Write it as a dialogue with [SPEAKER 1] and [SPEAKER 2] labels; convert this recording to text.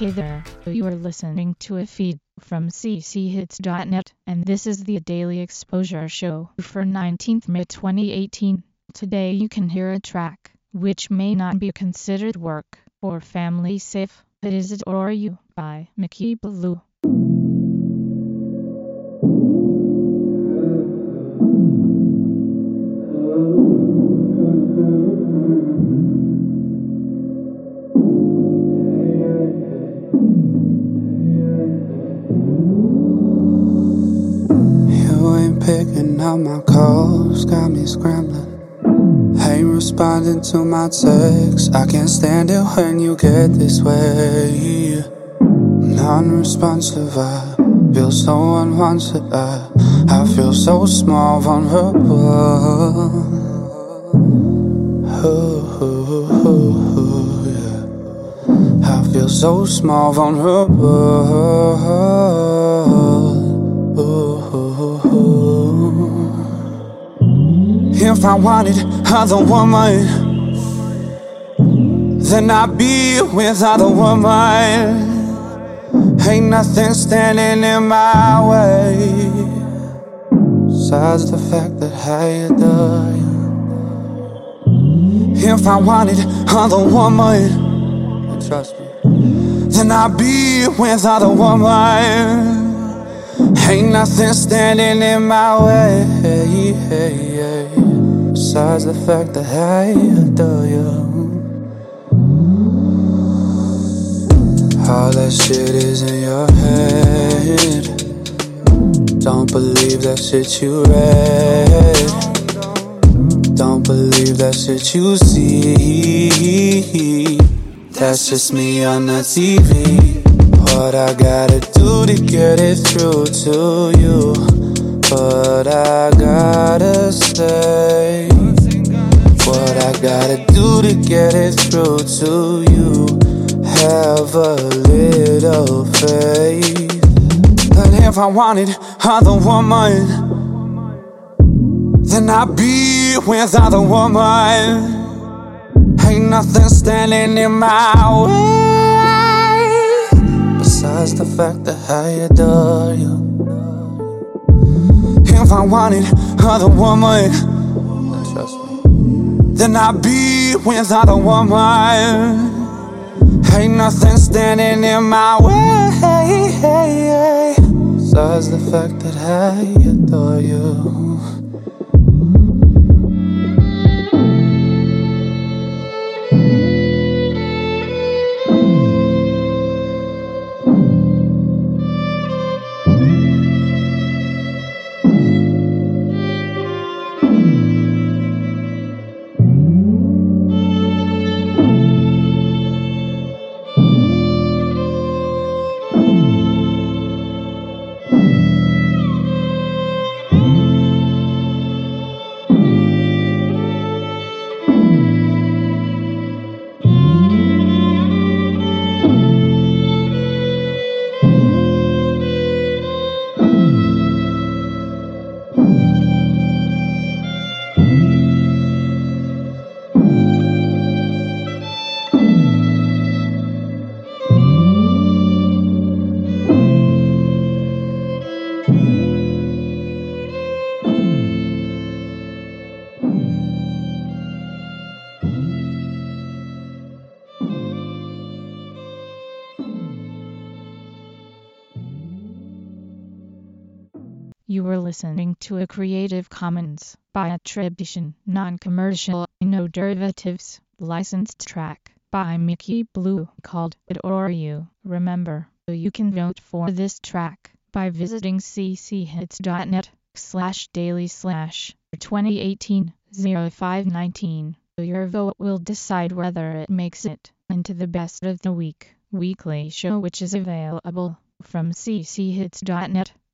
[SPEAKER 1] Hey there, you are listening to a feed from cchits.net, and this is the Daily Exposure Show for 19th May 2018. Today you can hear a track, which may not be considered work or family safe. It is It or You by Mickey Blue.
[SPEAKER 2] You ain't picking up my calls, got me scrambling. Ain't responding to my texts. I can't stand it when you get this way. Non-responsive, I feel so unwanted. I, I feel so small, vulnerable. So small, vulnerable. Uh, uh, uh, if I wanted other woman, then I'd be with other woman. Ain't nothing standing in my way besides the fact that I adore you. If I wanted other woman, trust me, then I'll be with other woman. Ain't nothing standing in my way besides the fact that I adore you. All that shit is in your head. Don't believe that shit you read. Don't believe that shit you see. That's just me on the TV. What I gotta do to get it through to you. But I gotta say. What I gotta do to get it through to you. Have a little faith. That if I wanted other woman, then I'd be with other woman. Ain't nothing standing in my way besides the fact that I adore you. If I wanted other woman, trust me, then I'd be with other woman. Ain't nothing standing in my way besides the fact that I adore you.
[SPEAKER 1] You were listening to a Creative Commons by attribution, non-commercial, no derivatives, licensed track by Mickey Blue called It or You. Remember, you can vote for this track by visiting cchits.net slash daily slash 2018 0519. Your vote will decide whether it makes it into the best of the week weekly show which is available from cchits.net